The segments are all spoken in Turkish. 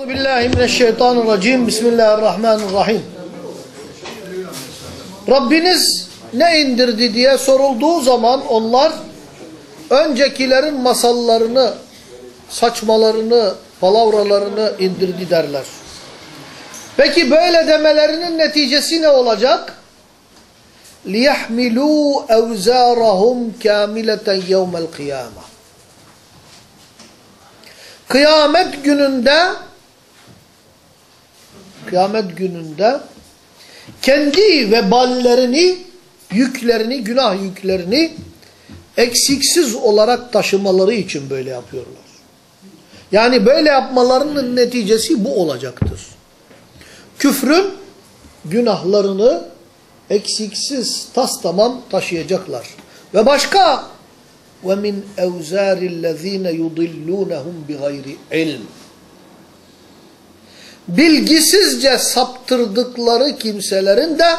Euzu billahi mineşşeytanirracim. Bismillahirrahmanirrahim. Rabbiniz ne indirdi diye sorulduğu zaman onlar öncekilerin masallarını, saçmalarını, palavralarını indirdi derler. Peki böyle demelerinin neticesi ne olacak? لِيَحْمِلُوا اَوْزَارَهُمْ كَامِلَةً يَوْمَ الْقِيَامَةِ Kıyamet gününde kıyamet gününde kendi veballerini, yüklerini, günah yüklerini eksiksiz olarak taşımaları için böyle yapıyorlar. Yani böyle yapmalarının neticesi bu olacaktır. Küfrün günahlarını eksiksiz tas tamam taşıyacaklar. Ve başka وَمِنْ اَوْزَارِ الَّذ۪ينَ يُضِلُّونَهُمْ بِغَيْرِ عِلْمٍ Bilgisizce saptırdıkları kimselerin de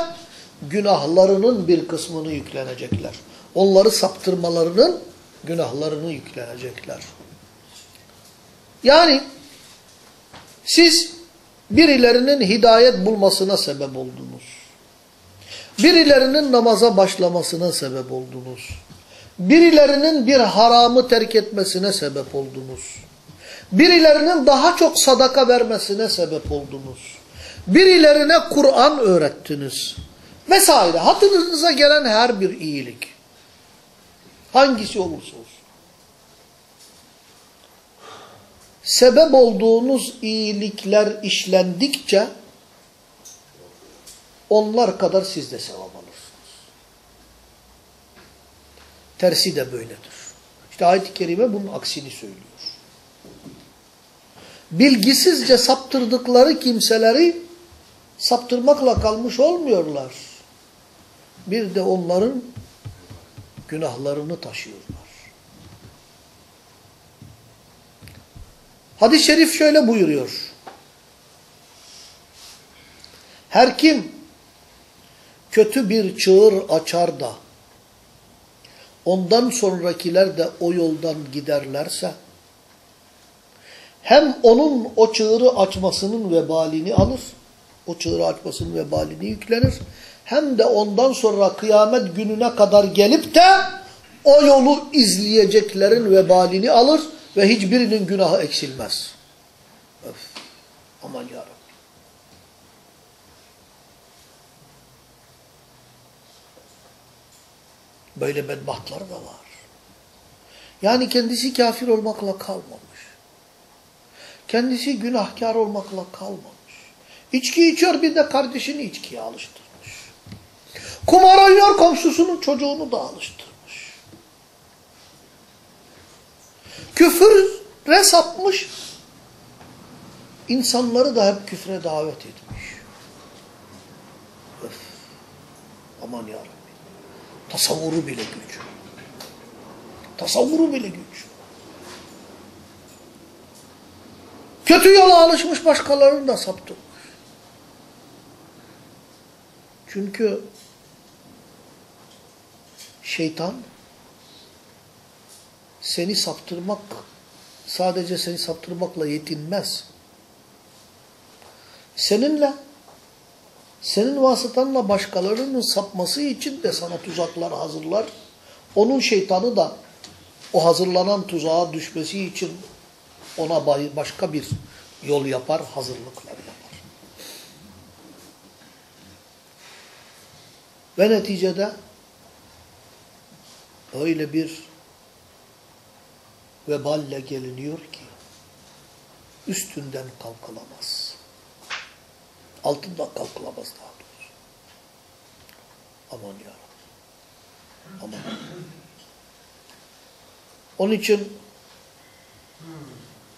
günahlarının bir kısmını yüklenecekler. Onları saptırmalarının günahlarını yüklenecekler. Yani siz birilerinin hidayet bulmasına sebep oldunuz. Birilerinin namaza başlamasına sebep oldunuz. Birilerinin bir haramı terk etmesine sebep oldunuz. Birilerinin daha çok sadaka vermesine sebep oldunuz. Birilerine Kur'an öğrettiniz. Vesaire. Hatırınıza gelen her bir iyilik. Hangisi olursa olsun. Sebep olduğunuz iyilikler işlendikçe onlar kadar siz de sevap alırsınız. Tersi de böyledir. İşte ayet-i kerime bunun aksini söylüyor. Bilgisizce saptırdıkları kimseleri saptırmakla kalmış olmuyorlar. Bir de onların günahlarını taşıyorlar. Hadis-i şerif şöyle buyuruyor. Her kim kötü bir çığır açar da ondan sonrakiler de o yoldan giderlerse hem onun o çığırı açmasının vebalini alır, o çığırı açmasının vebalini yüklenir, hem de ondan sonra kıyamet gününe kadar gelip de o yolu izleyeceklerin vebalini alır ve hiçbirinin günahı eksilmez. Öf, aman yarabbim. Böyle bedbahtlar da var. Yani kendisi kafir olmakla kalmamış. Kendisi günahkar olmakla kalmamış. İçki içiyor bir de kardeşini içkiye alıştırmış. Kumar oynuyor komşusunun çocuğunu da alıştırmış. Küfüre sapmış. İnsanları da hep küfre davet etmiş. Öf. Aman yarabbim. Tasavvuru bile güç. Tasavvuru bile güç. Kötü yola alışmış başkalarını da saptırmış. Çünkü şeytan seni saptırmak sadece seni saptırmakla yetinmez. Seninle senin vasıtanla başkalarının sapması için de sana tuzaklar hazırlar. Onun şeytanı da o hazırlanan tuzağa düşmesi için ona başka bir yol yapar, hazırlıklar yapar. Ve neticede öyle bir veballe geliniyor ki üstünden kalkılamaz. Altından kalkılamaz daha doğrusu. Aman ya Aman. Onun için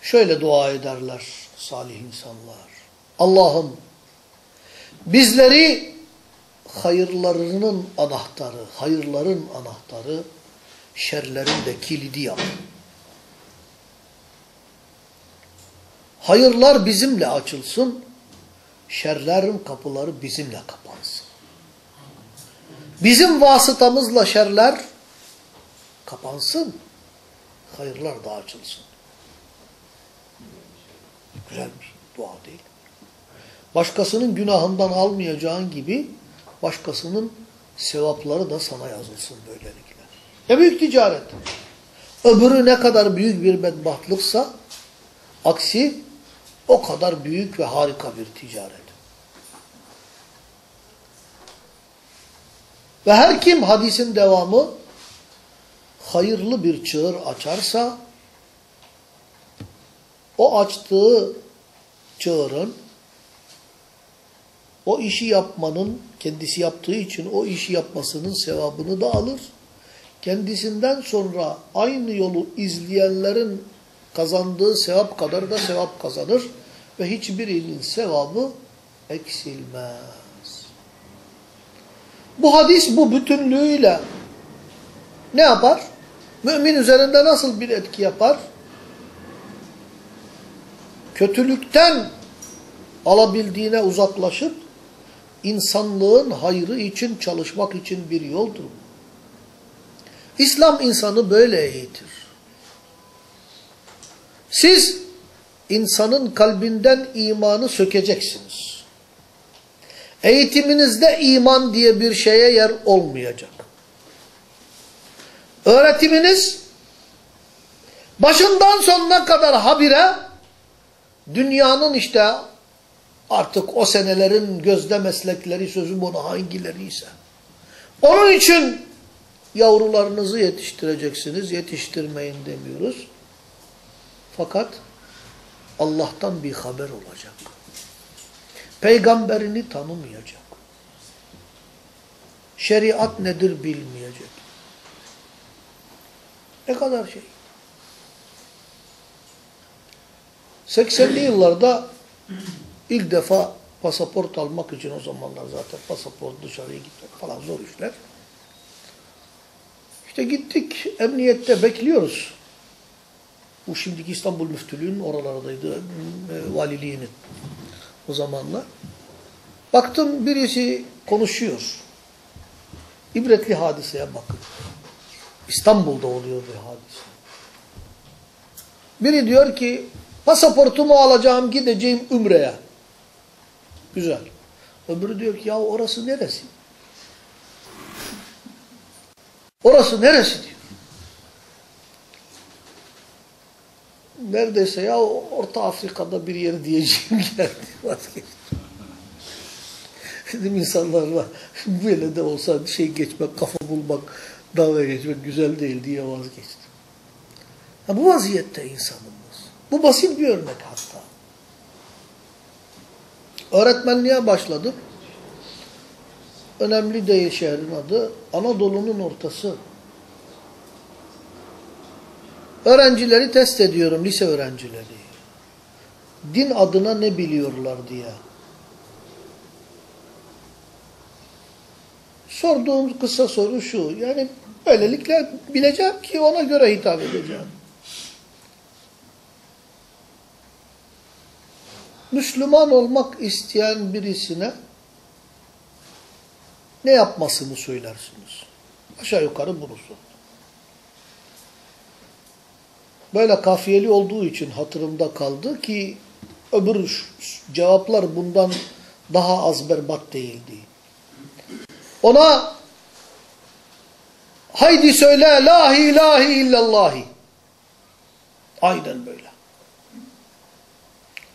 şöyle dua ederler salih insanlar. Allah'ım bizleri hayırlarının anahtarı, hayırların anahtarı, şerlerin de kilidi yap. Hayırlar bizimle açılsın, şerlerin kapıları bizimle kapansın. Bizim vasıtamızla şerler kapansın, hayırlar da açılsın. Güzel bir beddua değil. Başkasının günahından almayacağın gibi başkasının sevapları da sana yazılsın böylelikle. Ne büyük ticaret. Öbürü ne kadar büyük bir bedbahtlıksa aksi o kadar büyük ve harika bir ticaret. Ve her kim hadisin devamı hayırlı bir çığır açarsa o açtığı çığırın o işi yapmanın kendisi yaptığı için o işi yapmasının sevabını da alır. Kendisinden sonra aynı yolu izleyenlerin kazandığı sevap kadar da sevap kazanır ve hiçbirinin sevabı eksilmez. Bu hadis bu bütünlüğüyle ne yapar? Mümin üzerinde nasıl bir etki yapar? Kötülükten alabildiğine uzaklaşıp insanlığın hayrı için çalışmak için bir yoldur. İslam insanı böyle eğitir. Siz insanın kalbinden imanı sökeceksiniz. Eğitiminizde iman diye bir şeye yer olmayacak. Öğretiminiz başından sonuna kadar habire dünyanın işte artık o senelerin gözde meslekleri sözüm onu hangileri ise. Onun için yavrularınızı yetiştireceksiniz. Yetiştirmeyin demiyoruz. Fakat Allah'tan bir haber olacak. Peygamberini tanımayacak. Şeriat nedir bilmeyecek. Ne kadar şey. 80'li yıllarda ilk defa pasaport almak için o zamanlar zaten pasaport dışarıya gitmek falan zor işler. İşte gittik emniyette bekliyoruz. Bu şimdiki İstanbul Müftülüğü'nün oralardaydı, e, valiliğinin o zamanlar. Baktım birisi konuşuyor. İbretli hadiseye bakın. İstanbul'da oluyor bir hadise. Biri diyor ki pasaportumu alacağım gideceğim Ümre'ye. Güzel. Öbürü diyor ki ya orası neresi? Orası neresi diyor. Neredeyse ya Orta Afrika'da bir yer diyeceğim geldi vazgeçtim. Dedim insanlarla böyle de olsa şey geçmek, kafa bulmak, dalga geçmek güzel değil diye vazgeçtim. Ha, bu vaziyette insanımız. Bu basit bir örnek hatta. Öğretmenliğe başladım. Önemli değil şehrin adı. Anadolu'nun ortası. Öğrencileri test ediyorum, lise öğrencileri. Din adına ne biliyorlar diye. Sorduğum kısa soru şu. Yani böylelikle bileceğim ki ona göre hitap edeceğim. Müslüman olmak isteyen birisine ne yapmasını söylersiniz? Aşağı yukarı bunu sor. Böyle kafiyeli olduğu için hatırımda kaldı ki öbür cevaplar bundan daha az berbat değildi. Ona haydi söyle la ilahe illallahi. Aynen böyle.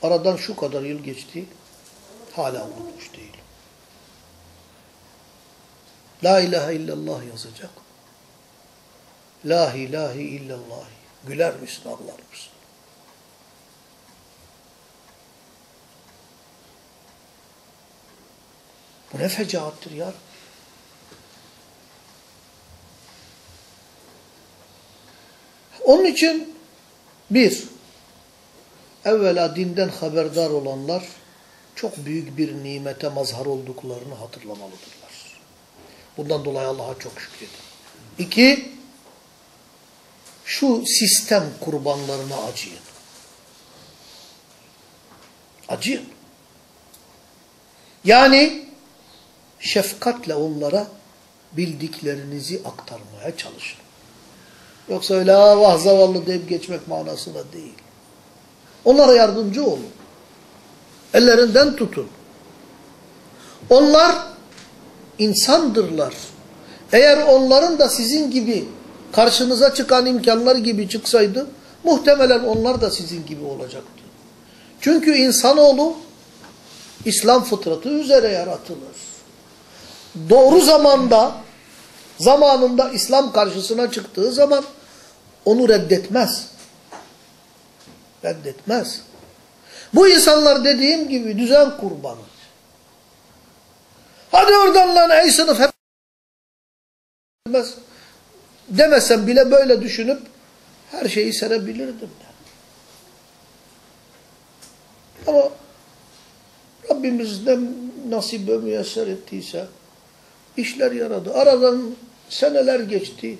Aradan şu kadar yıl geçti. Hala unutmuş değil. La ilahe illallah yazacak. La ilahe illallah. Güler misin, ağlar mısın? Bu ne fecaattır ya. Onun için bir, evvela dinden haberdar olanlar çok büyük bir nimete mazhar olduklarını hatırlamalıdırlar. Bundan dolayı Allah'a çok şükredin. İki, şu sistem kurbanlarına acıyın. Acıyın. Yani şefkatle onlara bildiklerinizi aktarmaya çalışın. Yoksa öyle vah zavallı deyip geçmek manasına değil. Onlara yardımcı olun. Ellerinden tutun. Onlar insandırlar. Eğer onların da sizin gibi karşınıza çıkan imkanlar gibi çıksaydı muhtemelen onlar da sizin gibi olacaktı. Çünkü insanoğlu İslam fıtratı üzere yaratılır. Doğru zamanda zamanında İslam karşısına çıktığı zaman onu reddetmez. Reddetmez. Bu insanlar dediğim gibi düzen kurbanı. Hadi oradan lan ey sınıf hep demesem bile böyle düşünüp her şeyi serebilirdim. Ama Rabbimiz ne nasip ve müyesser ettiyse işler yaradı. Aradan seneler geçti.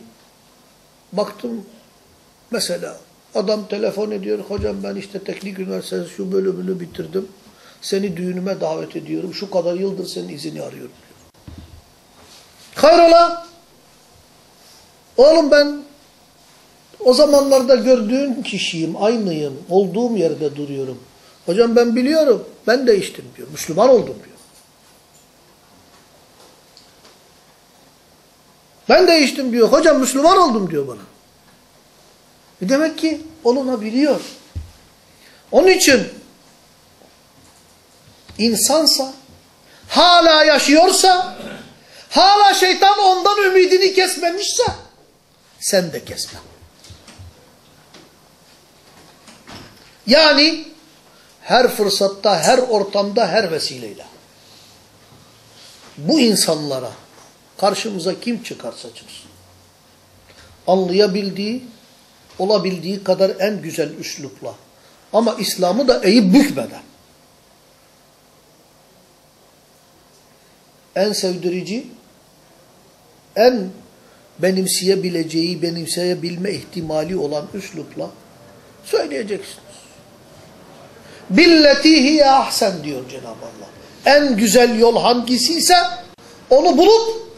Baktım mesela adam telefon ediyor. Hocam ben işte teknik üniversitesi şu bölümünü bitirdim. Seni düğünüme davet ediyorum. Şu kadar yıldır senin izini arıyorum. Hayrola? Oğlum ben o zamanlarda gördüğün kişiyim, aynıyım, olduğum yerde duruyorum. Hocam ben biliyorum, ben değiştim diyor. Müslüman oldum diyor. Ben değiştim diyor. Hocam Müslüman oldum diyor bana. E demek ki olunabiliyor. Onun için insansa, hala yaşıyorsa, hala şeytan ondan ümidini kesmemişse, sen de kesme. Yani her fırsatta, her ortamda, her vesileyle. Bu insanlara karşımıza kim çıkarsa çıksın. Anlayabildiği, olabildiği kadar en güzel üslupla. Ama İslam'ı da eğip bükmeden. En sevdirici, en benimseyebileceği, benimseyebilme ihtimali olan üslupla söyleyeceksiniz. Billeti hiye ahsen diyor Cenab-ı Allah. En güzel yol hangisiyse onu bulup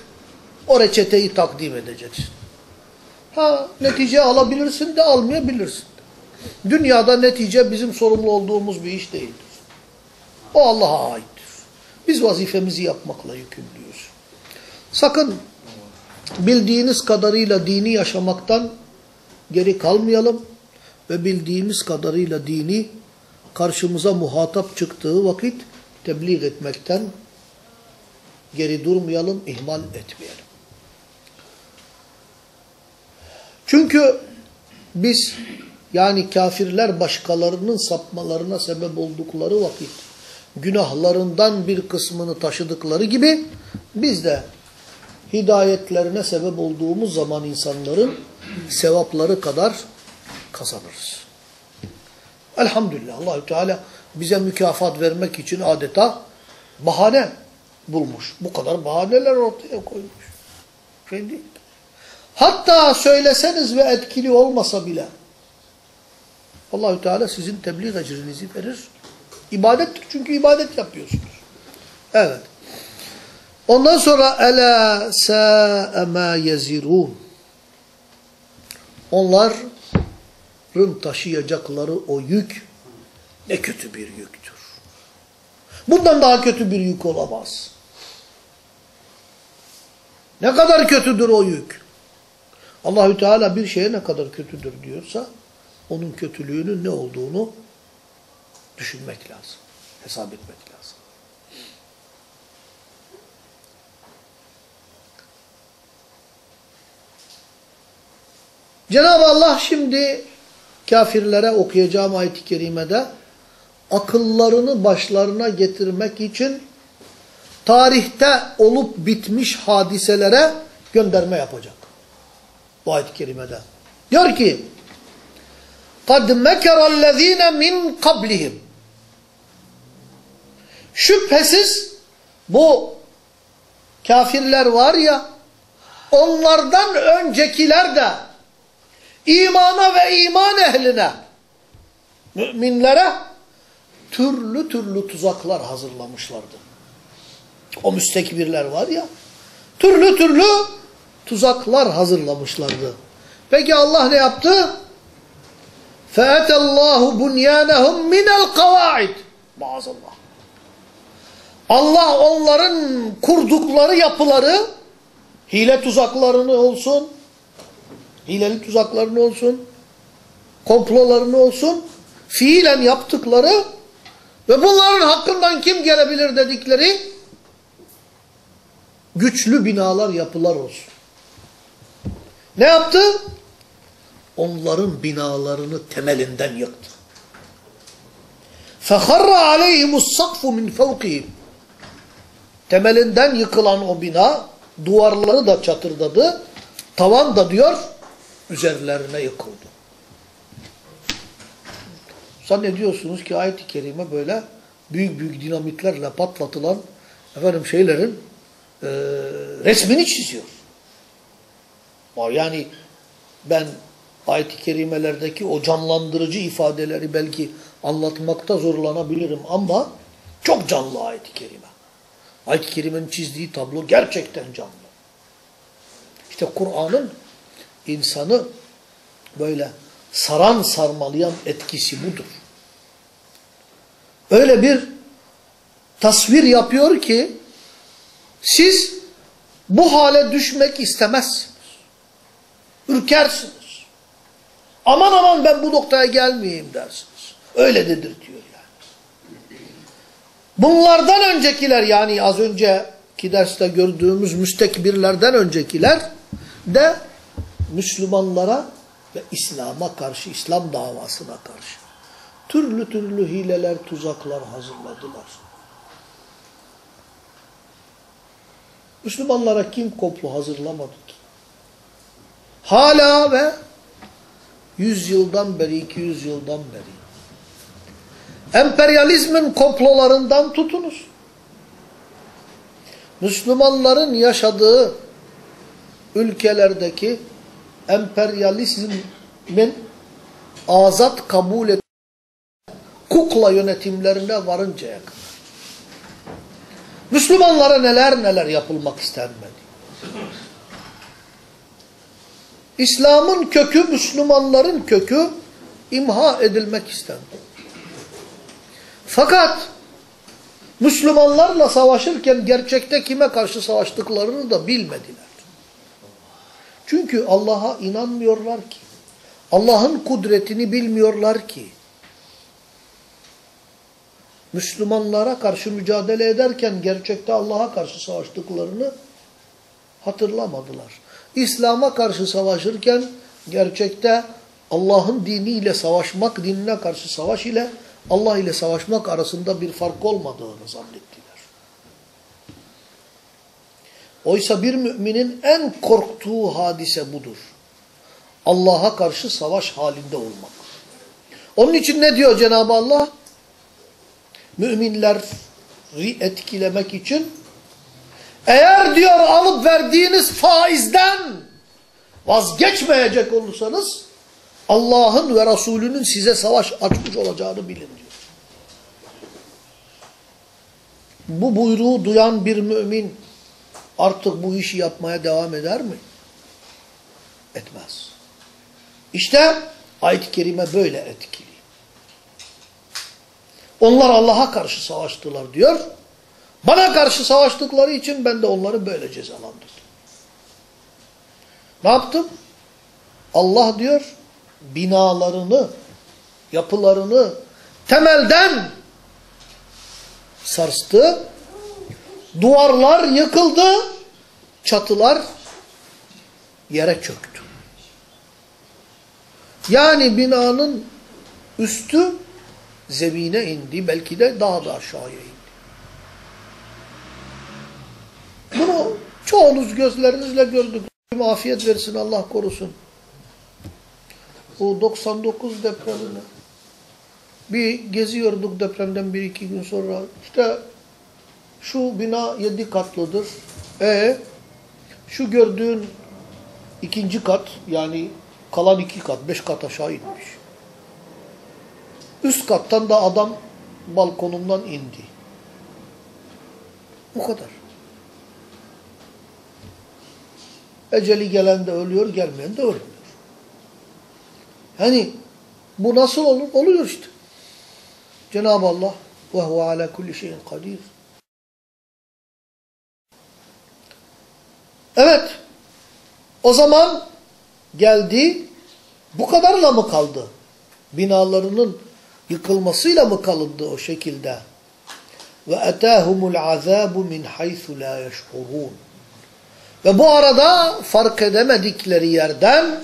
o reçeteyi takdim edeceksin. Ha netice alabilirsin de almayabilirsin. Dünyada netice bizim sorumlu olduğumuz bir iş değildir. O Allah'a aittir. Biz vazifemizi yapmakla yükümlüyüz. Sakın bildiğiniz kadarıyla dini yaşamaktan geri kalmayalım ve bildiğimiz kadarıyla dini karşımıza muhatap çıktığı vakit tebliğ etmekten geri durmayalım, ihmal etmeyelim. Çünkü biz yani kafirler başkalarının sapmalarına sebep oldukları vakit günahlarından bir kısmını taşıdıkları gibi biz de hidayetlerine sebep olduğumuz zaman insanların sevapları kadar kazanırız. Elhamdülillah Allahü Teala bize mükafat vermek için adeta bahane bulmuş. Bu kadar bahaneler ortaya koymuş. Şey değil. Hatta söyleseniz ve etkili olmasa bile Allahü Teala sizin tebliğ ecrinizi verir. İbadettir çünkü ibadet yapıyorsunuz. Evet. Ondan sonra ela sa'e ma yezirun. Onların taşıyacakları o yük ne kötü bir yüktür. Bundan daha kötü bir yük olamaz. Ne kadar kötüdür o yük? Allahü Teala bir şeye ne kadar kötüdür diyorsa onun kötülüğünün ne olduğunu düşünmek lazım. Hesap etmek lazım. Cenab-ı Allah şimdi kafirlere okuyacağım ayet-i kerimede akıllarını başlarına getirmek için tarihte olup bitmiş hadiselere gönderme yapacak Bu ayet-i kerimede. Diyor ki قَدْ مَكَرَ الَّذ۪ينَ مِنْ قَبْلِهِمْ Şüphesiz bu kafirler var ya onlardan öncekiler de imana ve iman ehline müminlere türlü türlü tuzaklar hazırlamışlardı. O müstekbirler var ya türlü türlü tuzaklar hazırlamışlardı. Peki Allah ne yaptı? فَاَتَ اللّٰهُ بُنْيَانَهُمْ مِنَ الْقَوَاعِدِ Maazallah. Allah onların kurdukları yapıları hile tuzaklarını olsun, hileli tuzaklarını olsun, komplolarını olsun, fiilen yaptıkları ve bunların hakkından kim gelebilir dedikleri güçlü binalar, yapılar olsun. Ne yaptı? Onların binalarını temelinden yıktı. فَخَرَّ عَلَيْهِمُ السَّقْفُ مِنْ فَوْقِهِمْ Temelinden yıkılan o bina, duvarları da çatırdadı, tavan da diyor, üzerlerine yıkıldı. Zannediyorsunuz ki ayet-i kerime böyle büyük büyük dinamitlerle patlatılan efendim şeylerin e, resmini çiziyor. Yani ben ayet-i kerimelerdeki o canlandırıcı ifadeleri belki anlatmakta zorlanabilirim ama çok canlı ayet-i kerime. Ayet-i kerimenin çizdiği tablo gerçekten canlı. İşte Kur'an'ın insanı böyle saran sarmalayan etkisi budur. Öyle bir tasvir yapıyor ki siz bu hale düşmek istemezsiniz. Ürkersiniz. Aman aman ben bu noktaya gelmeyeyim dersiniz. Öyle dedirtiyor yani. Bunlardan öncekiler yani az önceki derste gördüğümüz müstekbirlerden öncekiler de Müslümanlara ve İslam'a karşı, İslam davasına karşı türlü türlü hileler, tuzaklar hazırladılar. Müslümanlara kim komplo hazırlamadı ki? Hala ve 100 yıldan beri, 200 yıldan beri emperyalizmin komplolarından tutunuz. Müslümanların yaşadığı ülkelerdeki emperyalizmin azat kabul et kukla yönetimlerine varıncaya kadar. Müslümanlara neler neler yapılmak istenmedi. İslam'ın kökü, Müslümanların kökü imha edilmek istendi. Fakat Müslümanlarla savaşırken gerçekte kime karşı savaştıklarını da bilmediler. Çünkü Allah'a inanmıyorlar ki. Allah'ın kudretini bilmiyorlar ki. Müslümanlara karşı mücadele ederken gerçekte Allah'a karşı savaştıklarını hatırlamadılar. İslam'a karşı savaşırken gerçekte Allah'ın diniyle savaşmak, dinine karşı savaş ile Allah ile savaşmak arasında bir fark olmadığını zannettiler. Oysa bir müminin en korktuğu hadise budur. Allah'a karşı savaş halinde olmak. Onun için ne diyor Cenab-ı Allah? Müminleri etkilemek için eğer diyor alıp verdiğiniz faizden vazgeçmeyecek olursanız Allah'ın ve Resulünün size savaş açmış olacağını bilin diyor. Bu buyruğu duyan bir mümin artık bu işi yapmaya devam eder mi? Etmez. İşte ayet-i kerime böyle etkili. Onlar Allah'a karşı savaştılar diyor. Bana karşı savaştıkları için ben de onları böyle cezalandırdım. Ne yaptım? Allah diyor binalarını, yapılarını temelden sarstı. Duvarlar yıkıldı. Çatılar yere çöktü. Yani binanın üstü zemine indi. Belki de daha da aşağıya indi. Bunu çoğunuz gözlerinizle gördük. Afiyet versin Allah korusun. Bu 99 depremini bir geziyorduk depremden bir iki gün sonra. İşte şu bina yedi katlıdır. E şu gördüğün ikinci kat yani kalan iki kat, beş kat aşağı inmiş. Üst kattan da adam balkonundan indi. Bu kadar. Eceli gelen de ölüyor, gelmeyen de ölmüyor. Yani bu nasıl olur? Oluyor işte. Cenab-ı Allah ve huve ala kulli şeyin kadir. Evet. O zaman geldi. Bu kadarla mı kaldı? Binalarının yıkılmasıyla mı kalındı o şekilde? Ve etâhumul azâbu min haythu lâ yeş'urûn. Ve bu arada fark edemedikleri yerden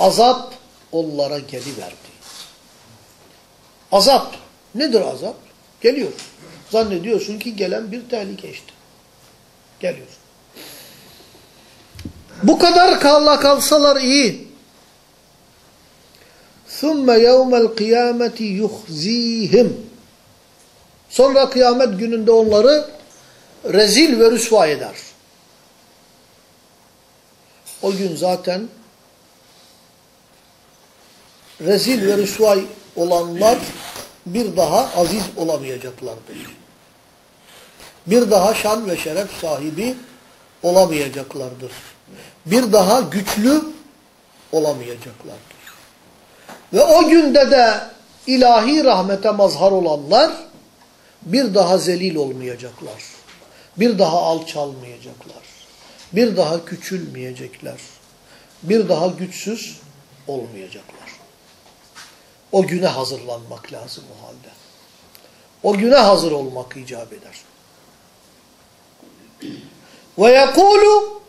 azap onlara geliverdi. Azap. Nedir azap? Geliyor. Zannediyorsun ki gelen bir tehlike işte. Geliyor. Bu kadar kalla kalsalar iyi. ثُمَّ يَوْمَ الْقِيَامَةِ يُخْزِيهِمْ Sonra kıyamet gününde onları rezil ve rüsva eder. O gün zaten rezil ve rüsva olanlar bir daha aziz olamayacaklardır. Bir daha şan ve şeref sahibi olamayacaklardır. Bir daha güçlü olamayacaklardır. Ve o günde de ilahi rahmete mazhar olanlar bir daha zelil olmayacaklar. Bir daha alçalmayacaklar. Bir daha küçülmeyecekler. Bir daha güçsüz olmayacaklar. O güne hazırlanmak lazım o halde. O güne hazır olmak icap eder. Ve yekulu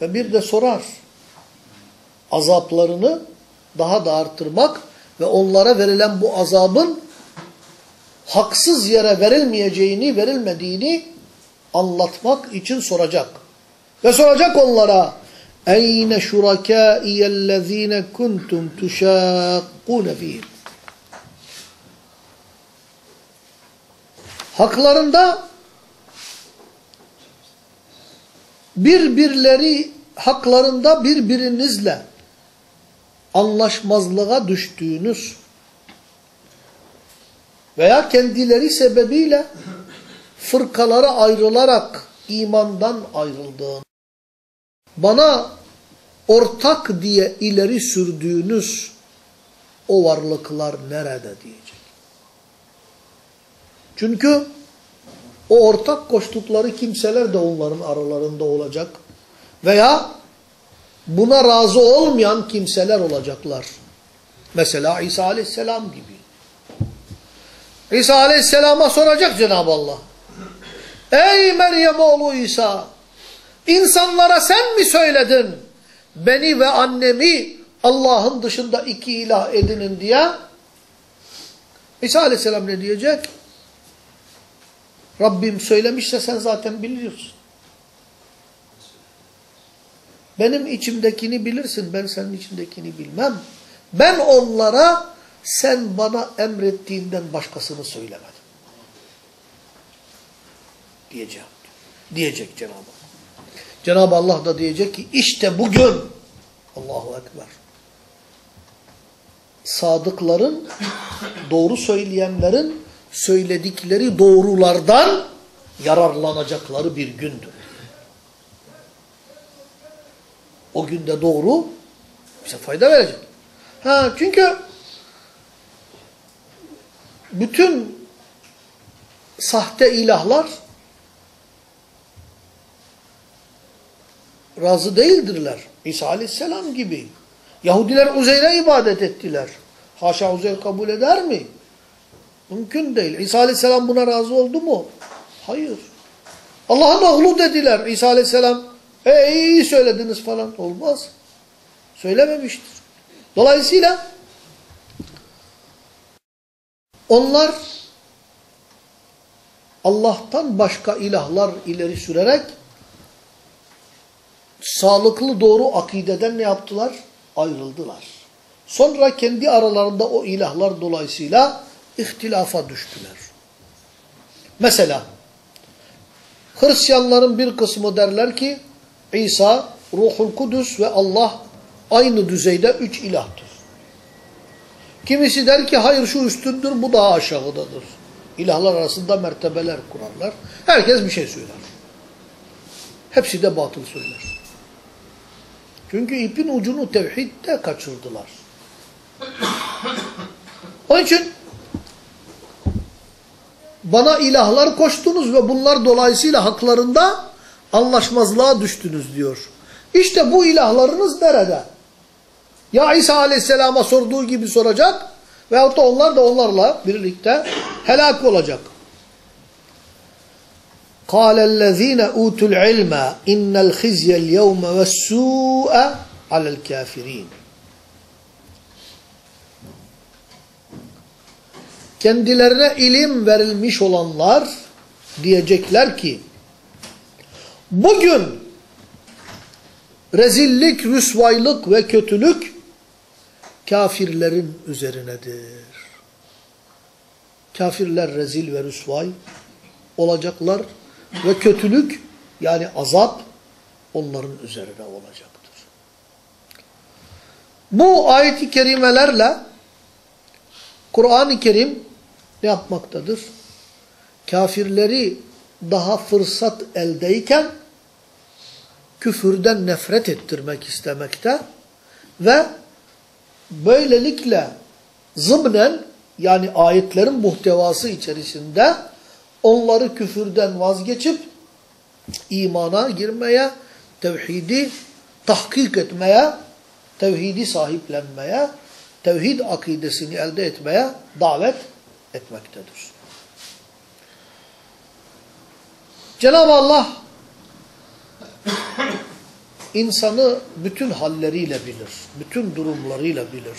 ve bir de sorar. Azaplarını daha da arttırmak ve onlara verilen bu azabın haksız yere verilmeyeceğini, verilmediğini anlatmak için soracak. Ve soracak onlara? Eyne şurakâiyellezîne kuntum tuşâkkûne fîhim Haklarında birbirleri haklarında birbirinizle anlaşmazlığa düştüğünüz veya kendileri sebebiyle fırkalara ayrılarak imandan ayrıldığın, bana ortak diye ileri sürdüğünüz o varlıklar nerede diyecek. Çünkü o ortak koştukları kimseler de onların aralarında olacak. Veya buna razı olmayan kimseler olacaklar. Mesela İsa aleyhisselam gibi. İsa aleyhisselama soracak Cenab-ı Allah. Ey Meryem oğlu İsa! İnsanlara sen mi söyledin? Beni ve annemi Allah'ın dışında iki ilah edinin diye. İsa aleyhisselam ne diyecek? Rabbim söylemişse sen zaten biliyorsun. Benim içimdekini bilirsin, ben senin içindekini bilmem. Ben onlara sen bana emrettiğinden başkasını söylemedim. Diyeceğim. Diyecek Cenab-ı Allah. Cenab-ı Allah da diyecek ki işte bugün Allahu Ekber sadıkların, doğru söyleyenlerin söyledikleri doğrulardan yararlanacakları bir gündür. O günde doğru bize fayda verecek. Ha, çünkü bütün sahte ilahlar razı değildirler. İsa aleyhisselam gibi. Yahudiler Uzeyr'e ibadet ettiler. Haşa Uzeyr kabul eder mi? Mümkün değil. İsa aleyhisselam buna razı oldu mu? Hayır. Allah'ın oğlu dediler İsa aleyhisselam. E iyi söylediniz falan. Olmaz. Söylememiştir. Dolayısıyla onlar Allah'tan başka ilahlar ileri sürerek sağlıklı doğru akideden ne yaptılar? Ayrıldılar. Sonra kendi aralarında o ilahlar dolayısıyla ihtilafa düştüler. Mesela Hristiyanların bir kısmı derler ki İsa, Ruhul Kudüs ve Allah aynı düzeyde üç ilahtır. Kimisi der ki hayır şu üstündür bu daha aşağıdadır. İlahlar arasında mertebeler kurarlar. Herkes bir şey söyler. Hepsi de batıl söyler. Çünkü ipin ucunu tevhidde kaçırdılar. Onun için bana ilahlar koştunuz ve bunlar dolayısıyla haklarında Anlaşmazlığa düştünüz diyor. İşte bu ilahlarınız nerede? Ya İsa aleyhisselama sorduğu gibi soracak veyahut da onlar da onlarla birlikte helak olacak. قال الذين أوتوا العلم إن الخزي اليوم والسوء على الكافرين Kendilerine ilim verilmiş olanlar diyecekler ki bugün rezillik, rüsvaylık ve kötülük kafirlerin üzerinedir. Kafirler rezil ve rüsvay olacaklar ve kötülük yani azap onların üzerine olacaktır. Bu ayet-i kerimelerle Kur'an-ı Kerim ne yapmaktadır? Kafirleri daha fırsat eldeyken küfürden nefret ettirmek istemekte ve böylelikle zımnen yani ayetlerin muhtevası içerisinde onları küfürden vazgeçip imana girmeye, tevhidi tahkik etmeye, tevhidi sahiplenmeye, tevhid akidesini elde etmeye davet etmektedir. Cenab-ı Allah insanı bütün halleriyle bilir, bütün durumlarıyla bilir.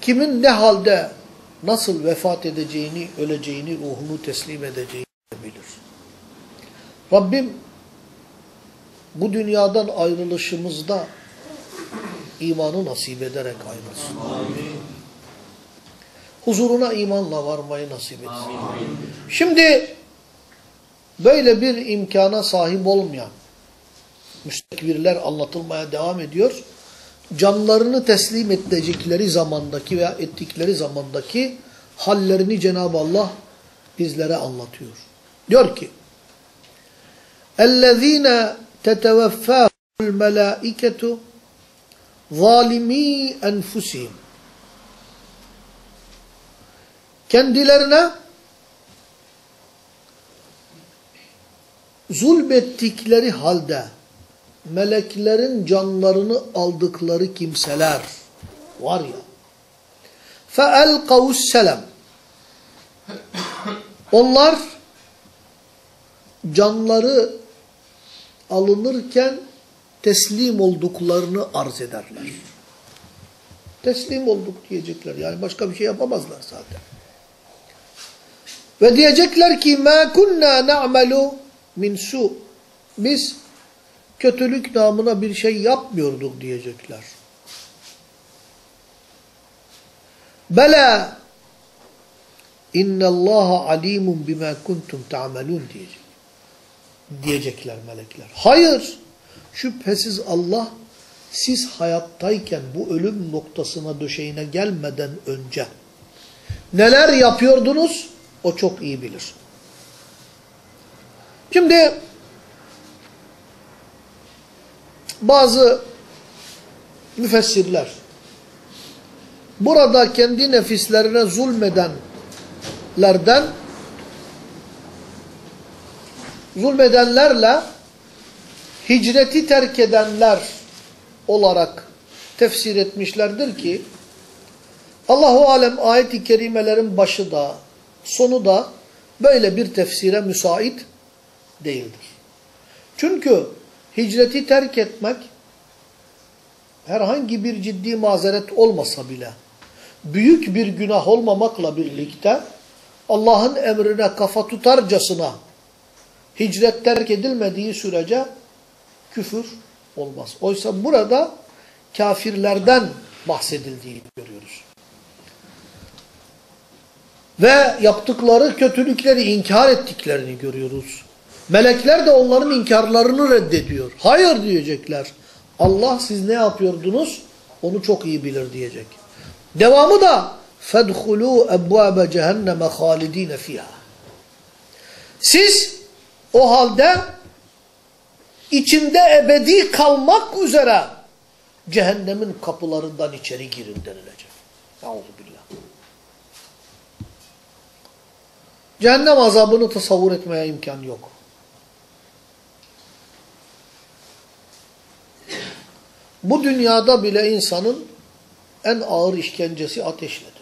Kimin ne halde nasıl vefat edeceğini, öleceğini, ruhunu teslim edeceğini bilir. Rabbim bu dünyadan ayrılışımızda imanı nasip ederek ayrılsın. Amin. Huzuruna imanla varmayı nasip etsin. Amin. Şimdi böyle bir imkana sahip olmayan müstekbirler anlatılmaya devam ediyor Canlarını teslim edecekleri zamandaki veya ettikleri zamandaki hallerini Cenab-ı Allah bizlere anlatıyor. Diyor ki اَلَّذ۪ينَ تَتَوَفَّاهُ الْمَلَائِكَةُ ظَالِم۪ي اَنْفُسِهِمْ Kendilerine zulmettikleri halde meleklerin canlarını aldıkları kimseler var ya فَاَلْقَوُ السَّلَمْ Onlar canları alınırken teslim olduklarını arz ederler. Teslim olduk diyecekler. Yani başka bir şey yapamazlar zaten. Ve diyecekler ki مَا كُنَّا نَعْمَلُ min su. Biz kötülük namına bir şey yapmıyorduk diyecekler. Bela innallaha alimun bima kuntum ta'malun diyecek. Diyecekler melekler. Hayır. Şüphesiz Allah siz hayattayken bu ölüm noktasına döşeğine gelmeden önce neler yapıyordunuz o çok iyi bilir. Şimdi bazı müfessirler burada kendi nefislerine zulmedenlerden zulmedenlerle hicreti terk edenler olarak tefsir etmişlerdir ki Allahu alem ayet-i kerimelerin başı da sonu da böyle bir tefsire müsait değildir. Çünkü hicreti terk etmek herhangi bir ciddi mazeret olmasa bile büyük bir günah olmamakla birlikte Allah'ın emrine kafa tutarcasına hicret terk edilmediği sürece küfür olmaz. Oysa burada kafirlerden bahsedildiğini görüyoruz. Ve yaptıkları kötülükleri inkar ettiklerini görüyoruz. Melekler de onların inkarlarını reddediyor. Hayır diyecekler. Allah siz ne yapıyordunuz? Onu çok iyi bilir diyecek. Devamı da فَدْخُلُوا اَبْوَابَ جَهَنَّمَ خَالِد۪ينَ فِيهَا Siz o halde içinde ebedi kalmak üzere cehennemin kapılarından içeri girin denilecek. Euzubillah. Cehennem azabını tasavvur etmeye imkan yok. Bu dünyada bile insanın en ağır işkencesi ateşledir.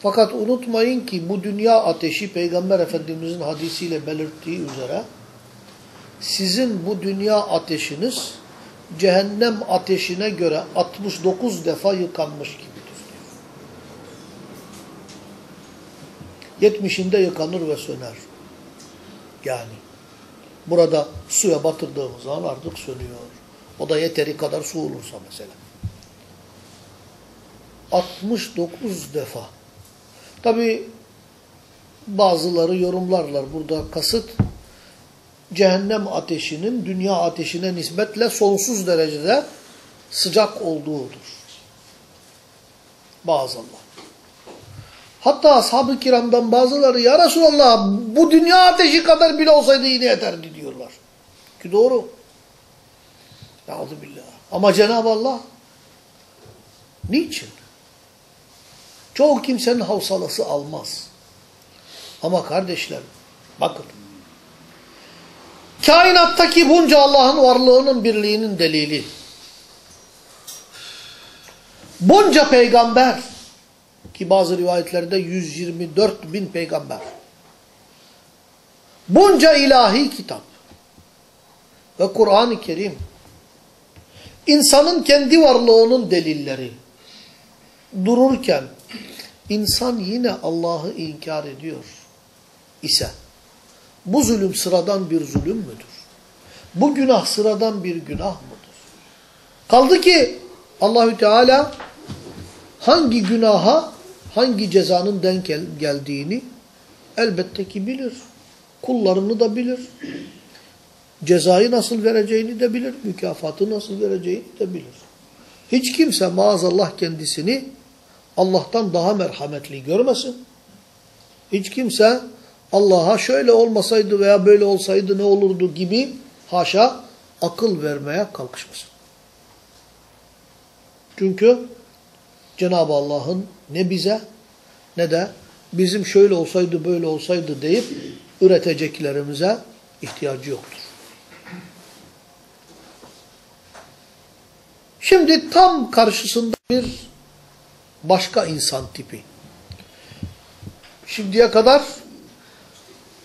Fakat unutmayın ki bu dünya ateşi Peygamber Efendimizin hadisiyle belirttiği üzere sizin bu dünya ateşiniz cehennem ateşine göre 69 defa yıkanmış gibidir. diyor. 70'inde yıkanır ve söner. Yani burada suya batırdığımız zaman artık sönüyor. O da yeteri kadar su olursa mesela. 69 defa. Tabi bazıları yorumlarlar burada kasıt cehennem ateşinin dünya ateşine nispetle sonsuz derecede sıcak olduğudur. Bazıları. Hatta ashab-ı kiramdan bazıları ya Resulallah bu dünya ateşi kadar bile olsaydı yine yeterdi. Ki doğru. Euzubillah. Ama Cenab-ı Allah niçin? Çoğu kimsenin havsalası almaz. Ama kardeşler bakın. Kainattaki bunca Allah'ın varlığının birliğinin delili. Bunca peygamber ki bazı rivayetlerde 124 bin peygamber. Bunca ilahi kitap ve Kur'an-ı Kerim insanın kendi varlığının delilleri dururken insan yine Allah'ı inkar ediyor ise bu zulüm sıradan bir zulüm müdür? Bu günah sıradan bir günah mıdır? Kaldı ki Allahü Teala hangi günaha hangi cezanın denk gel geldiğini elbette ki bilir. Kullarını da bilir. Cezayı nasıl vereceğini de bilir. Mükafatı nasıl vereceğini de bilir. Hiç kimse maazallah kendisini Allah'tan daha merhametli görmesin. Hiç kimse Allah'a şöyle olmasaydı veya böyle olsaydı ne olurdu gibi haşa akıl vermeye kalkışmasın. Çünkü Cenab-ı Allah'ın ne bize ne de bizim şöyle olsaydı böyle olsaydı deyip üreteceklerimize ihtiyacı yoktur. Şimdi tam karşısında bir başka insan tipi. Şimdiye kadar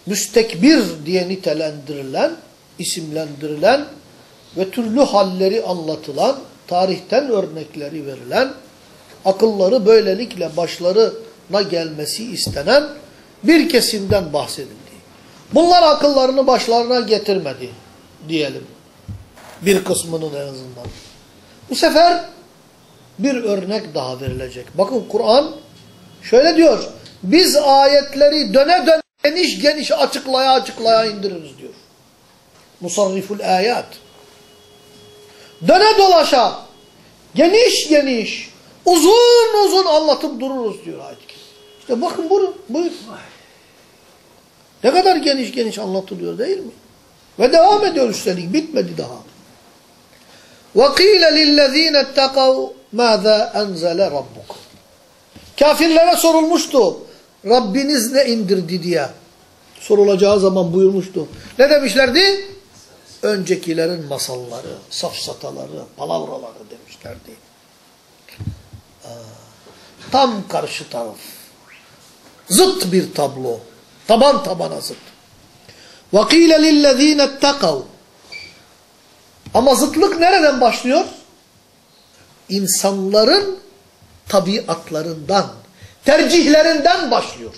müstekbir diye nitelendirilen, isimlendirilen ve türlü halleri anlatılan, tarihten örnekleri verilen, akılları böylelikle başlarına gelmesi istenen bir kesimden bahsedildi. Bunlar akıllarını başlarına getirmedi diyelim. Bir kısmının en azından. Bu sefer bir örnek daha verilecek. Bakın Kur'an şöyle diyor. Biz ayetleri döne döne geniş geniş açıklaya açıklaya indiririz diyor. Musarriful ayat. Döne dolaşa geniş geniş uzun uzun anlatıp dururuz diyor ayet. İşte bakın bunu. Bu, ne kadar geniş geniş anlatılıyor değil mi? Ve devam ediyor üstelik. Bitmedi daha. وَقِيلَ لِلَّذ۪ينَ اتَّقَوْا مَاذَا اَنْزَلَ رَبُّكُمْ Kafirlere sorulmuştu. Rabbiniz ne indirdi diye. Sorulacağı zaman buyurmuştu. Ne demişlerdi? Öncekilerin masalları, safsataları, palavraları demişlerdi. Tam karşı taraf. Zıt bir tablo. Taban tabana zıt. وَقِيلَ لِلَّذ۪ينَ اتَّقَوْا ama zıtlık nereden başlıyor? İnsanların tabiatlarından, tercihlerinden başlıyor.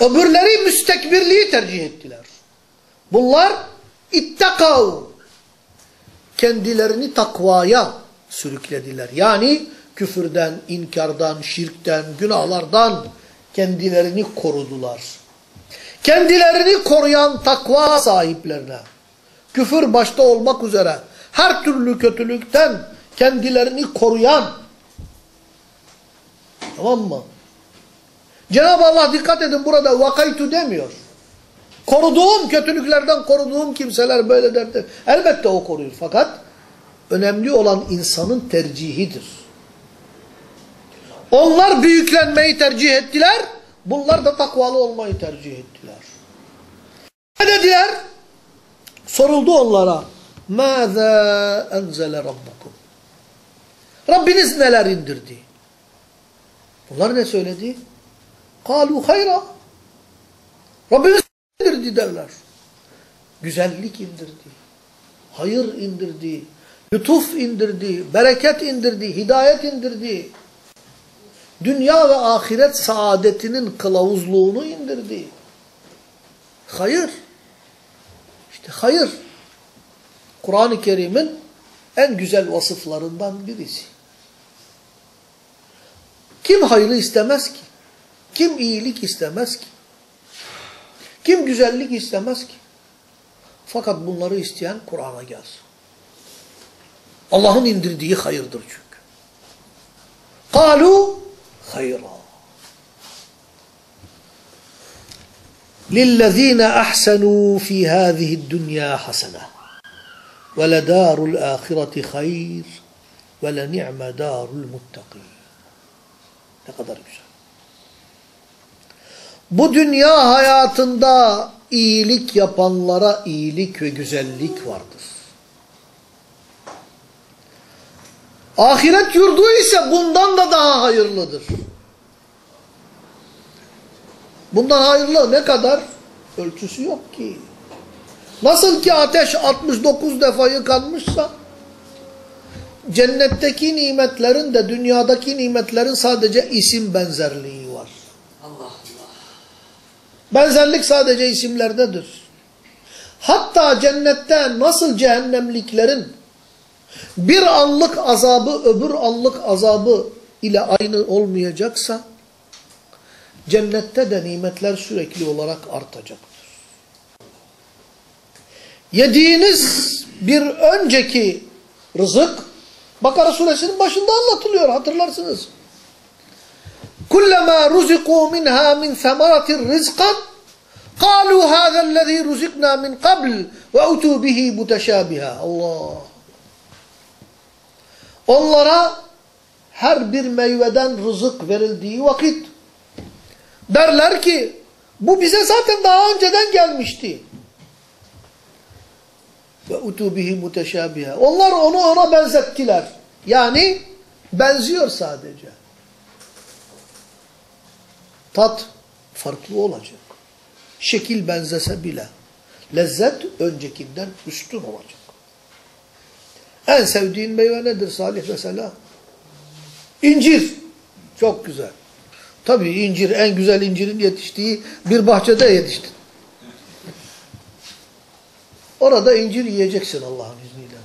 Öbürleri müstekbirliği tercih ettiler. Bunlar ittakav. Kendilerini takvaya sürüklediler. Yani küfürden, inkardan, şirkten, günahlardan kendilerini korudular. Kendilerini koruyan takva sahiplerine, küfür başta olmak üzere her türlü kötülükten kendilerini koruyan, tamam mı? Cenab-ı Allah dikkat edin burada vakaytu demiyor. Koruduğum, kötülüklerden koruduğum kimseler böyle derdi. Elbette o koruyor fakat önemli olan insanın tercihidir. Onlar büyüklenmeyi tercih ettiler. Bunlar da takvalı olmayı tercih ettiler. Ne dediler? Soruldu onlara. Mâzâ enzele rabbukum. Rabbiniz neler indirdi? Bunlar ne söyledi? Kalu hayra. Rabbimiz indirdi derler. Güzellik indirdi. Hayır indirdi. Lütuf indirdi. Bereket indirdi. Hidayet indirdi. Dünya ve ahiret saadetinin kılavuzluğunu indirdi. Hayır. Hayır. Kur'an-ı Kerim'in en güzel vasıflarından birisi. Kim hayrı istemez ki? Kim iyilik istemez ki? Kim güzellik istemez ki? Fakat bunları isteyen Kur'an'a gelsin. Allah'ın indirdiği hayırdır çünkü. Kalu hayra. لِلَّذ۪ينَ أَحْسَنُوا ف۪ي هَذِهِ الدُّنْيَا حَسَنَةً وَلَدَارُ الْآخِرَةِ خَيْرٌ وَلَنِعْمَ دَارُ الْمُتَّقِينَ Ne kadar güzel. Bu dünya hayatında iyilik yapanlara iyilik ve güzellik vardır. Ahiret yurdu ise bundan da daha hayırlıdır. Bundan hayırlı ne kadar? Ölçüsü yok ki. Nasıl ki ateş 69 defa yıkanmışsa, cennetteki nimetlerin de dünyadaki nimetlerin sadece isim benzerliği var. Allah Allah. Benzerlik sadece isimlerdedir. Hatta cennette nasıl cehennemliklerin bir anlık azabı öbür anlık azabı ile aynı olmayacaksa, cennette de nimetler sürekli olarak artacaktır. Yediğiniz bir önceki rızık Bakara suresinin başında anlatılıyor hatırlarsınız. Kullama ruziku minha min semaratir rizqan kalu hâzellezî ruziknâ min kabl ve utû bihi muteşâbiha. Allah. Onlara her bir meyveden rızık verildiği vakit derler ki bu bize zaten daha önceden gelmişti. Ve utubihi muteşabiha. Onlar onu ona benzettiler. Yani benziyor sadece. Tat farklı olacak. Şekil benzese bile lezzet öncekinden üstün olacak. En sevdiğin meyve nedir Salih mesela? İncir. Çok güzel. Tabii incir en güzel incirin yetiştiği bir bahçede yetiştin. Orada incir yiyeceksin Allah'ın izniyle.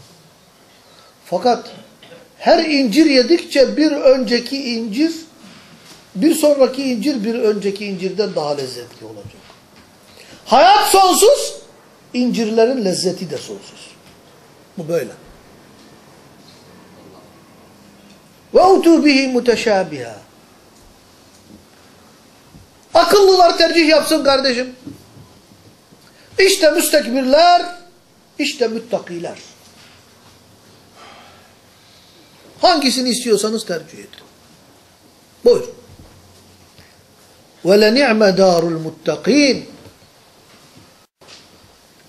Fakat her incir yedikçe bir önceki incir, bir sonraki incir bir önceki incirden daha lezzetli olacak. Hayat sonsuz, incirlerin lezzeti de sonsuz. Bu böyle. Ve utu bihi muteşabiha. Akıllılar tercih yapsın kardeşim. İşte müstekbirler, işte müttakiler. Hangisini istiyorsanız tercih edin. Buyur. وَلَنِعْمَ دَارُ الْمُتَّقِينَ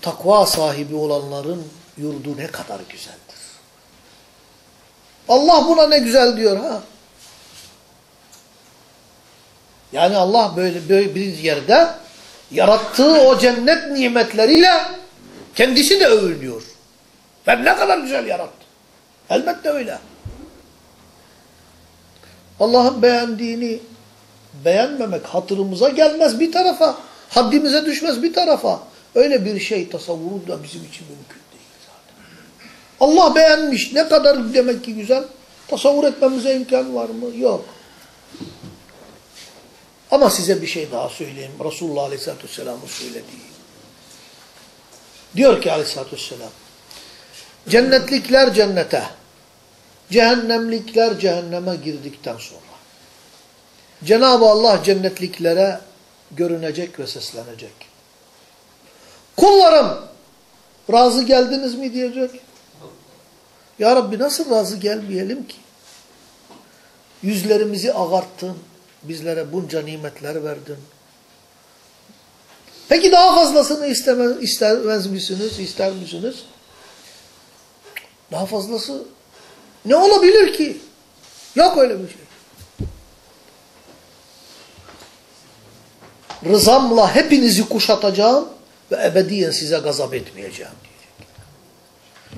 Takva sahibi olanların yurdu ne kadar güzeldir. Allah buna ne güzel diyor ha. Yani Allah böyle, böyle bir yerde yarattığı o cennet nimetleriyle kendisi de övünüyor. Ben ne kadar güzel yarattı. Elbette öyle. Allah'ın beğendiğini beğenmemek hatırımıza gelmez bir tarafa. Haddimize düşmez bir tarafa. Öyle bir şey tasavvuru da bizim için mümkün değil zaten. Allah beğenmiş. Ne kadar demek ki güzel. Tasavvur etmemize imkan var mı? Yok. Ama size bir şey daha söyleyeyim. Resulullah Aleyhisselatü Vesselam'ın söylediği. Diyor ki Aleyhisselatü Vesselam, cennetlikler cennete, cehennemlikler cehenneme girdikten sonra. Cenab-ı Allah cennetliklere görünecek ve seslenecek. Kullarım razı geldiniz mi diyecek. Ya Rabbi nasıl razı gelmeyelim ki? Yüzlerimizi ağarttın Bizlere bunca nimetler verdin. Peki daha fazlasını istemez, istemez misiniz, ister misiniz? Daha fazlası ne olabilir ki? Yok öyle bir şey. Rızamla hepinizi kuşatacağım ve ebediyen size gazap etmeyeceğim diyecek.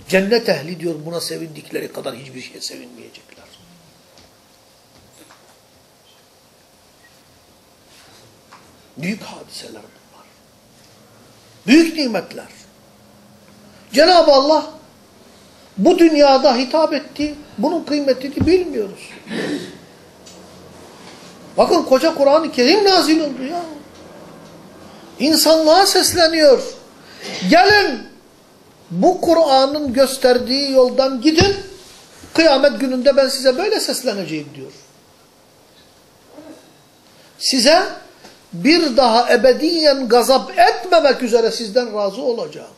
Cennet ehli diyor buna sevindikleri kadar hiçbir şeye sevinmeyecekler. Büyük hadiseler bunlar. Büyük nimetler. Cenab-ı Allah bu dünyada hitap etti. Bunun kıymetini bilmiyoruz. Bakın koca Kur'an-ı Kerim nazil oldu ya. İnsanlığa sesleniyor. Gelin bu Kur'an'ın gösterdiği yoldan gidin. Kıyamet gününde ben size böyle sesleneceğim diyor. Size bir daha ebediyen gazap etmemek üzere sizden razı olacağım.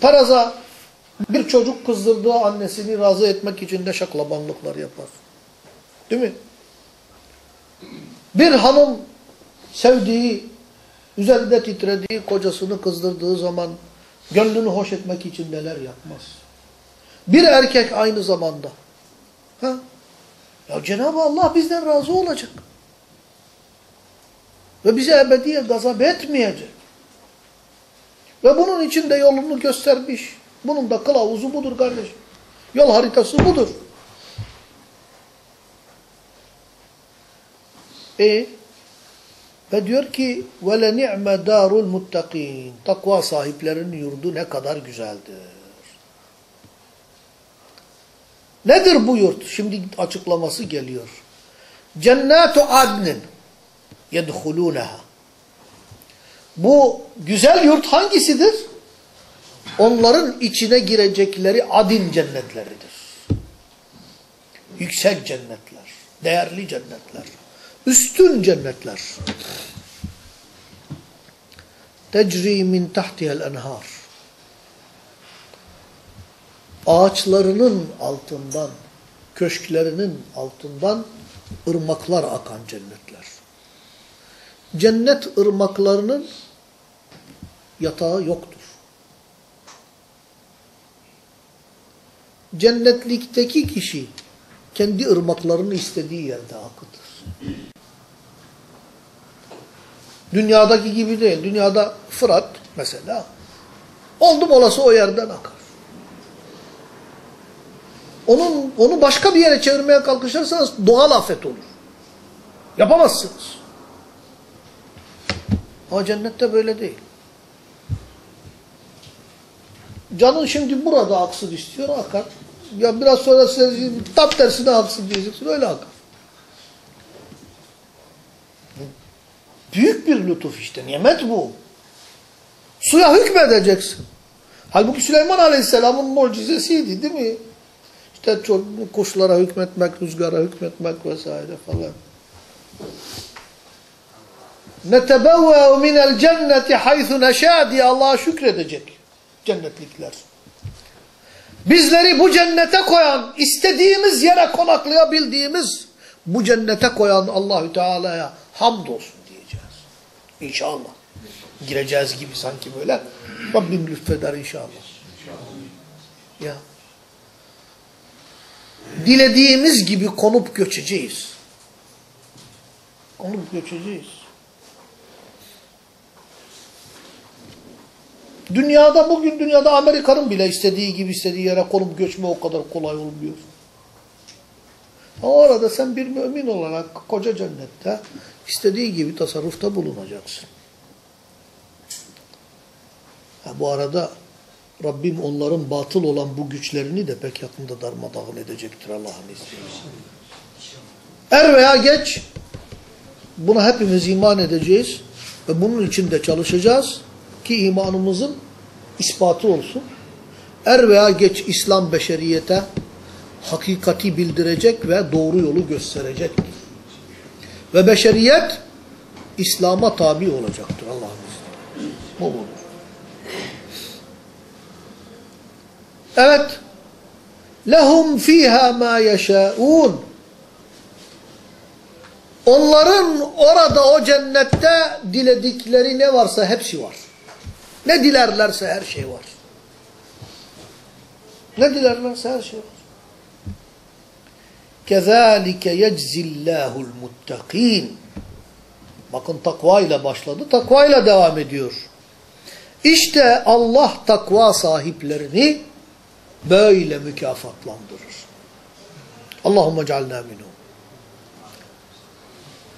Paraza bir çocuk kızdırdığı annesini razı etmek için de şaklabanlıklar yapar. Değil mi? Bir hanım sevdiği, üzerinde titrediği kocasını kızdırdığı zaman gönlünü hoş etmek için neler yapmaz. Bir erkek aynı zamanda. Ha? Ya Cenab-ı Allah bizden razı olacak. Ve bize ebediye gazap etmeyecek. Ve bunun için de yolunu göstermiş. Bunun da kılavuzu budur kardeşim. Yol haritası budur. E ve diyor ki وَلَنِعْمَ دَارُ الْمُتَّقِينَ Takva sahiplerinin yurdu ne kadar güzeldir. Nedir bu yurt? Şimdi açıklaması geliyor. Cennetu adnin yedhulûneha. Bu güzel yurt hangisidir? Onların içine girecekleri adin cennetleridir. Yüksek cennetler, değerli cennetler, üstün cennetler. Tecri min tahtihel enhar ağaçlarının altından, köşklerinin altından ırmaklar akan cennetler. Cennet ırmaklarının yatağı yoktur. Cennetlikteki kişi kendi ırmaklarını istediği yerde akıtır. Dünyadaki gibi değil. Dünyada Fırat mesela oldum olası o yerden akar onun onu başka bir yere çevirmeye kalkışırsanız doğal afet olur. Yapamazsınız. Ama cennette böyle değil. Canın şimdi burada aksın istiyor, akar. Ya biraz sonra size tam tersine aksın diyeceksin, öyle akar. Büyük bir lütuf işte, nimet bu. Suya hükmedeceksin. Halbuki Süleyman Aleyhisselam'ın mucizesiydi değil mi? İşte kuşlara hükmetmek, rüzgara hükmetmek vesaire falan. Netebevve'u minel cenneti haythu neşâ diye Allah'a şükredecek cennetlikler. Bizleri bu cennete koyan, istediğimiz yere konaklayabildiğimiz bu cennete koyan Allahü Teala'ya hamdolsun diyeceğiz. İnşallah. Gireceğiz gibi sanki böyle. Rabbim lütfeder inşallah. Ya dilediğimiz gibi konup göçeceğiz. Konup göçeceğiz. Dünyada bugün dünyada Amerika'nın bile istediği gibi istediği yere konup göçme o kadar kolay olmuyor. O arada sen bir mümin olarak koca cennette istediği gibi tasarrufta bulunacaksın. Ha, bu arada Rabbim onların batıl olan bu güçlerini de pek yakında darmadağın edecektir Allah'ın izniyle. Er veya geç buna hepimiz iman edeceğiz ve bunun için de çalışacağız ki imanımızın ispatı olsun. Er veya geç İslam beşeriyete hakikati bildirecek ve doğru yolu gösterecektir. Ve beşeriyet İslam'a tabi olacaktır Allah'ın izniyle. Bu olur. Evet. Lehum fiha ma yeşâûn. Onların orada o cennette diledikleri ne varsa hepsi var. Ne dilerlerse her şey var. Ne dilerlerse her şey var. Kezalike yeczillâhul muttakîn. Bakın takva ile başladı, takva ile devam ediyor. İşte Allah takva sahiplerini böyle mükafatlandırır. Allahümme cealna minhum.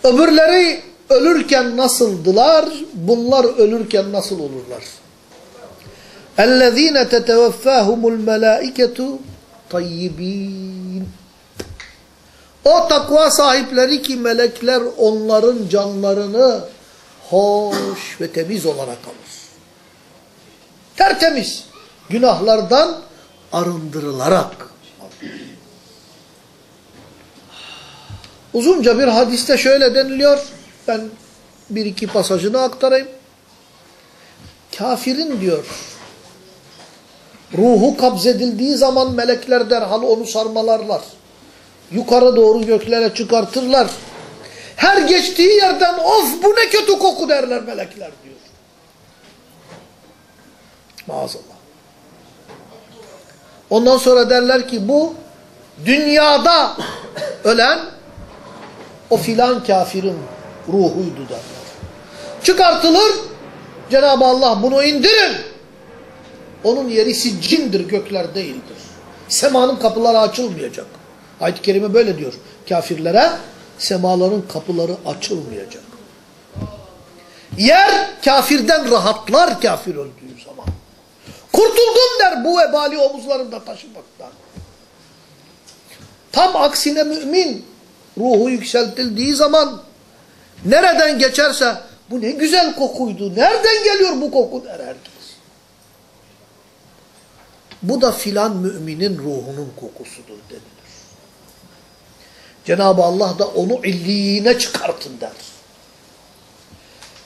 Öbürleri ölürken nasıldılar? Bunlar ölürken nasıl olurlar? اَلَّذ۪ينَ تَتَوَفَّاهُمُ الْمَلَائِكَةُ طَيِّب۪ينَ O takva sahipleri ki melekler onların canlarını hoş ve temiz olarak alır. Tertemiz. Günahlardan arındırılarak. Uzunca bir hadiste şöyle deniliyor. Ben bir iki pasajını aktarayım. Kafirin diyor. Ruhu kabzedildiği zaman melekler derhal onu sarmalarlar. Yukarı doğru göklere çıkartırlar. Her geçtiği yerden of bu ne kötü koku derler melekler diyor. Maazallah. Ondan sonra derler ki bu dünyada ölen o filan kafirin ruhuydu derler. Çıkartılır Cenab-ı Allah bunu indirin. Onun yeri siccindir gökler değildir. Semanın kapıları açılmayacak. Ayet-i Kerime böyle diyor. Kafirlere semaların kapıları açılmayacak. Yer kafirden rahatlar kafir zaman. Kurtuldum der bu vebali omuzlarında taşımaktan. Tam aksine mümin ruhu yükseltildiği zaman nereden geçerse bu ne güzel kokuydu. Nereden geliyor bu koku der herkes. Bu da filan müminin ruhunun kokusudur denilir. Cenab-ı Allah da onu illiğine çıkartın der.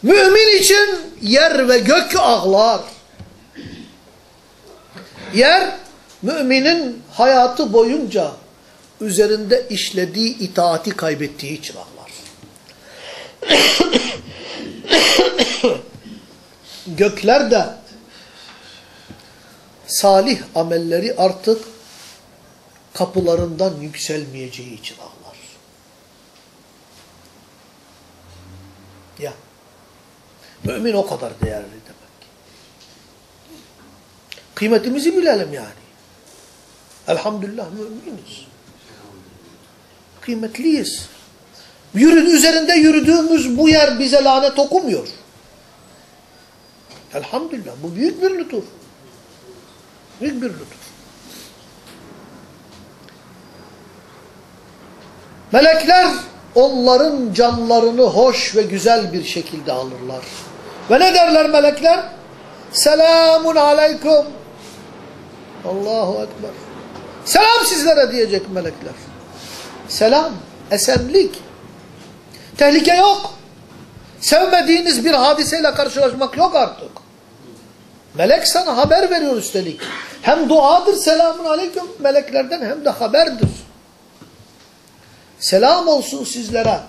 Mümin için yer ve gök ağlar. Yer, müminin hayatı boyunca üzerinde işlediği itaati kaybettiği için ağlar. Gökler de salih amelleri artık kapılarından yükselmeyeceği için ağlar. Ya. Mümin o kadar değerli. Kıymetimizi bilelim yani. Elhamdülillah müminiz. Kıymetliyiz. Yürü, üzerinde yürüdüğümüz bu yer bize lanet okumuyor. Elhamdülillah. Bu büyük bir lütuf. Büyük bir lütuf. Melekler onların canlarını hoş ve güzel bir şekilde alırlar. Ve ne derler melekler? Selamun aleyküm. Allahu Ekber. Selam sizlere diyecek melekler. Selam, esenlik. Tehlike yok. Sevmediğiniz bir hadiseyle karşılaşmak yok artık. Melek sana haber veriyor üstelik. Hem duadır selamun aleyküm meleklerden hem de haberdir. Selam olsun sizlere.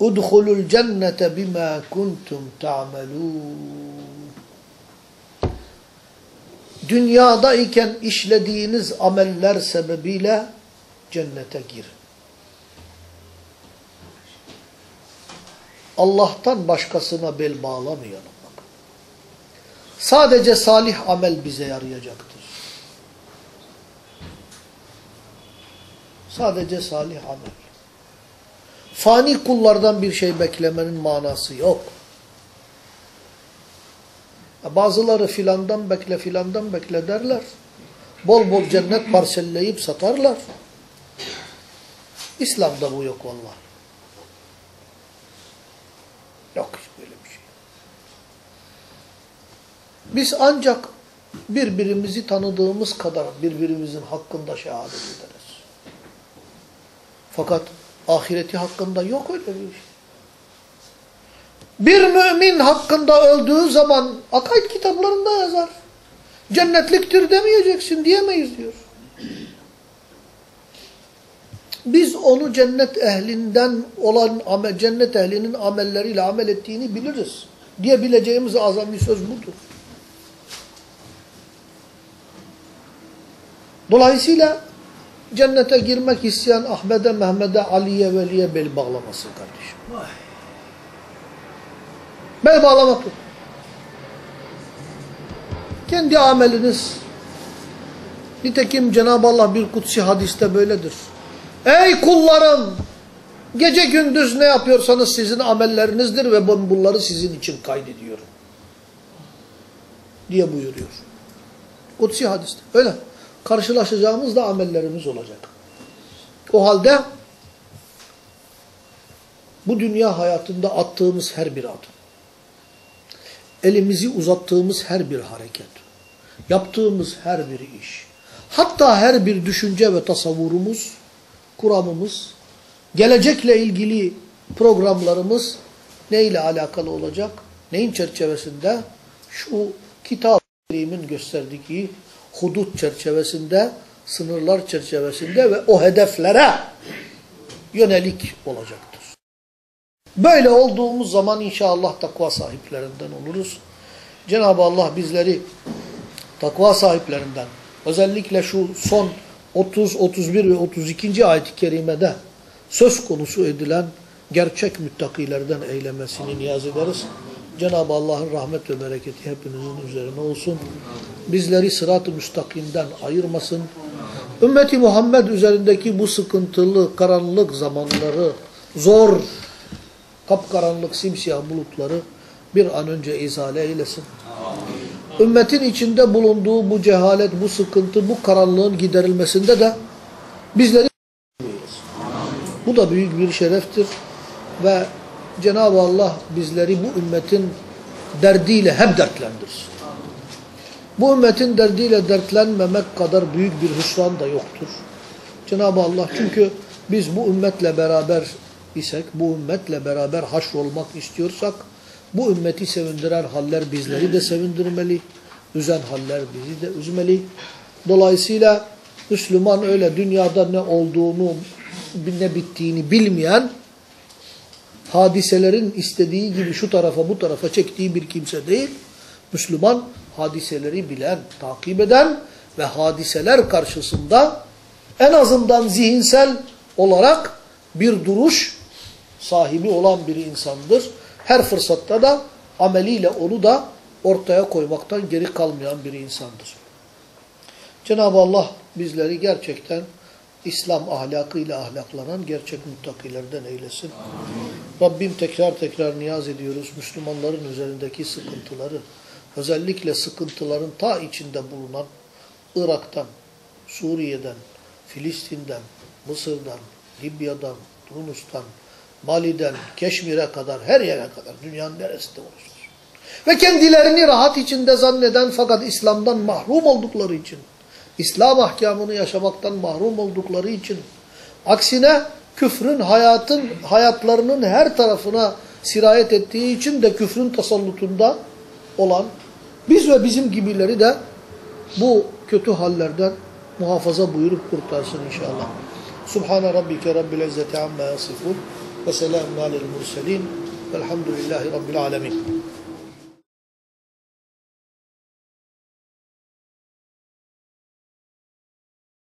Udhulul cennete bima kuntum ta'melun. Dünyadayken işlediğiniz ameller sebebiyle cennete girin. Allah'tan başkasına bel bağlamayalım. Sadece salih amel bize yarayacaktır. Sadece salih amel. Fani kullardan bir şey beklemenin manası yok. Bazıları filandan bekle filandan bekle derler. Bol bol cennet parselleyip satarlar. İslam'da bu yok vallahi. Yok hiç böyle bir şey. Biz ancak birbirimizi tanıdığımız kadar birbirimizin hakkında şehadet ederiz. Fakat ahireti hakkında yok öyle bir şey. Bir mümin hakkında öldüğü zaman akaid kitaplarında yazar. cennetliktir demeyeceksin diyemeyiz diyor. Biz onu cennet ehlinden olan cennet ehlinin amelleriyle amel ettiğini biliriz. Diyebileceğimiz azami söz budur. Dolayısıyla cennete girmek isteyen Ahmet'e, Mehmet'e, Ali'ye, Veli'ye bel bağlamasın kardeşim. Bel bağlamak yok. Kendi ameliniz. Nitekim Cenab-ı Allah bir kutsi hadiste böyledir. Ey kullarım! Gece gündüz ne yapıyorsanız sizin amellerinizdir ve ben bunları sizin için kaydediyorum. Diye buyuruyor. Kutsi hadiste. Öyle. Karşılaşacağımız da amellerimiz olacak. O halde bu dünya hayatında attığımız her bir adım, elimizi uzattığımız her bir hareket, yaptığımız her bir iş, hatta her bir düşünce ve tasavvurumuz, kuramımız, gelecekle ilgili programlarımız neyle alakalı olacak? Neyin çerçevesinde? Şu kitab-ı gösterdiği hudut çerçevesinde, sınırlar çerçevesinde ve o hedeflere yönelik olacaktır. Böyle olduğumuz zaman inşallah takva sahiplerinden oluruz. Cenab-ı Allah bizleri takva sahiplerinden, özellikle şu son 30, 31 ve 32. ayet-i kerimede söz konusu edilen gerçek müttakilerden eylemesini niyaz ederiz. Cenab-ı Allah'ın rahmet ve bereketi hepinizin üzerine olsun. Bizleri sırat-ı müstakimden ayırmasın. Ümmeti Muhammed üzerindeki bu sıkıntılı, karanlık zamanları, zor, kapkaranlık, simsiyah bulutları bir an önce izale eylesin. Ümmetin içinde bulunduğu bu cehalet, bu sıkıntı, bu karanlığın giderilmesinde de bizleri bu da büyük bir şereftir ve Cenab-ı Allah bizleri bu ümmetin derdiyle hep dertlendirsin. Bu ümmetin derdiyle dertlenmemek kadar büyük bir hüsran da yoktur. Cenab-ı Allah çünkü biz bu ümmetle beraber isek, bu ümmetle beraber haşrolmak istiyorsak, bu ümmeti sevindiren haller bizleri de sevindirmeli, üzen haller bizi de üzmeli. Dolayısıyla Müslüman öyle dünyada ne olduğunu, ne bittiğini bilmeyen, hadiselerin istediği gibi şu tarafa bu tarafa çektiği bir kimse değil. Müslüman hadiseleri bilen, takip eden ve hadiseler karşısında en azından zihinsel olarak bir duruş sahibi olan bir insandır. Her fırsatta da ameliyle onu da ortaya koymaktan geri kalmayan bir insandır. Cenab-ı Allah bizleri gerçekten İslam ahlakıyla ahlaklanan gerçek muttakilerden eylesin. Rabbim tekrar tekrar niyaz ediyoruz Müslümanların üzerindeki sıkıntıları, özellikle sıkıntıların ta içinde bulunan Irak'tan, Suriye'den, Filistin'den, Mısır'dan, Libya'dan, Tunus'tan, Mali'den, Keşmir'e kadar, her yere kadar, dünyanın neresinde olursa. Ve kendilerini rahat içinde zanneden fakat İslam'dan mahrum oldukları için, İslam ahkamını yaşamaktan mahrum oldukları için, aksine küfrün hayatın hayatlarının her tarafına sirayet ettiği için de küfrün tasallutunda olan biz ve bizim gibileri de bu kötü hallerden muhafaza buyurup kurtarsın inşallah. Subhane rabbike rabbil izzeti amma yasifun ve selamun alel murselin velhamdülillahi rabbil alemin.